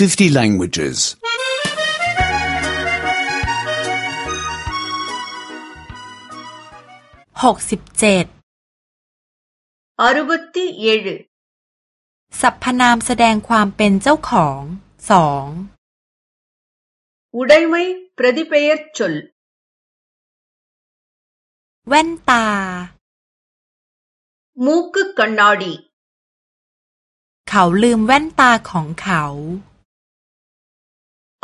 50 languages. 67 67สรรพนามแสดงความเป็นเจ้าของสองอุดัยไมปรดิเพยร์ชลแว่นตามูกกันนาดีเขาลืมแว่นตาของเขา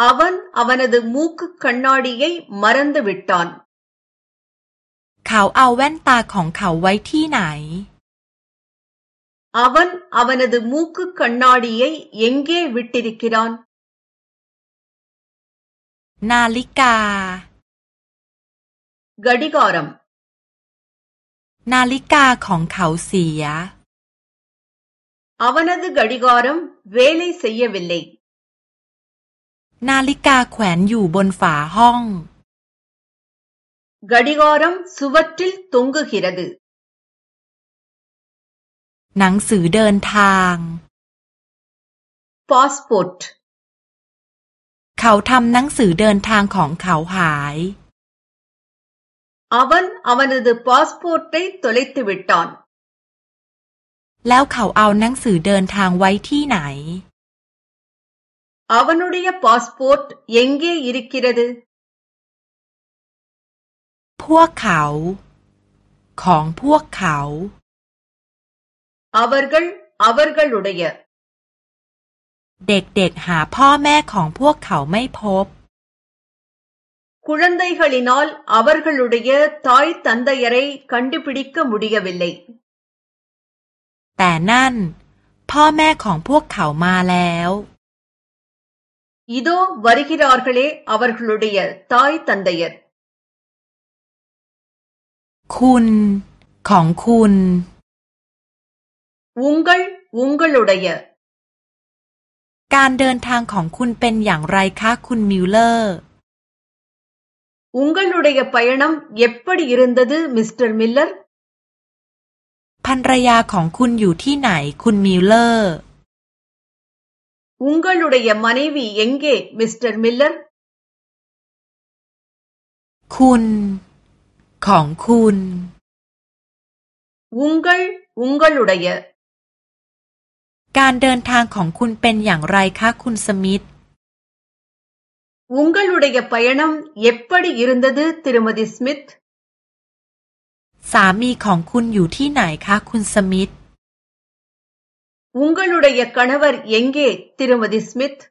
அவன் அவனது மூக்குக் கண்ணாடியை மறந்து விட்டான் เขาเอาแว่นตาของเขาไว้ที่ไหน அவன் அவனது மூக்குக் கண்ணாடியை எங்கே விட்டிருக்கிறான் นาฬิกา கடிகாரம் นาฬิกาของเขาเสีย அவனது கடிகாரம் வேலை செய்யவில்லை นาฬิกาแขวนอยู่บนฝาห้องกระดิกอรัมสุวัตติลตุงกு க ி ற த หนังสือเดินทางพาสปอร์ตเขาทำหนังสือเดินทางของเขาหาย அவன் அ วันு ப ா ஸ ் ப ோ ர ส ட ் ட ைตொ ல ைต் த ு வ ிิ்ตตอนแล้วเขาเอาหนังสือเดินทางไว้ที่ไหน அவனுடைய பாஸ்போர்ட் எங்கே இருக்கிறது พวกเขา ของพวกเขา அவர்கள் அவர்களுடைய เด็กๆหาพ่อแม่ของพวกเขาไม่พบ குழந்தைகளினால் அவர்களுடைய தாய் தந்தையரை கண்டுபிடிக்க முடியவில்லை แต่นั่น พ่อแม่ของพวกเขามาแล้ว இதோ வருகிறார்களே அவர்களுடைய தாய் தந்தையர் คุณของคุณ உங்கள் உங்களுடைய การเดินทางของคุณเป็นอย่างไรคะ คุณมิวเลอร์ உங்களுடைய பயணம் எப்படி இருந்தது สเตอร์มิลเลอร์ ภรรยาของคุณอยู่ที่ไหนคุณมิวเลอร์ உங்களுடைய மனைவி எங்கே மிஸ்டர் மில்லர் คุณ ของคุณ உங்கள் உங்களுடைய การเดินทางของคุณเป็นอย่างไรคะ คุณสมิธ உங்களுடைய பயணம் எப்படி இருந்தது திருமதி ஸ்மித் สามีของคุณอยู่ที่ไหนคะ คุณสมิธ உங்களுடைய கணவர் எங்கே திருமதி ஸ்மித்?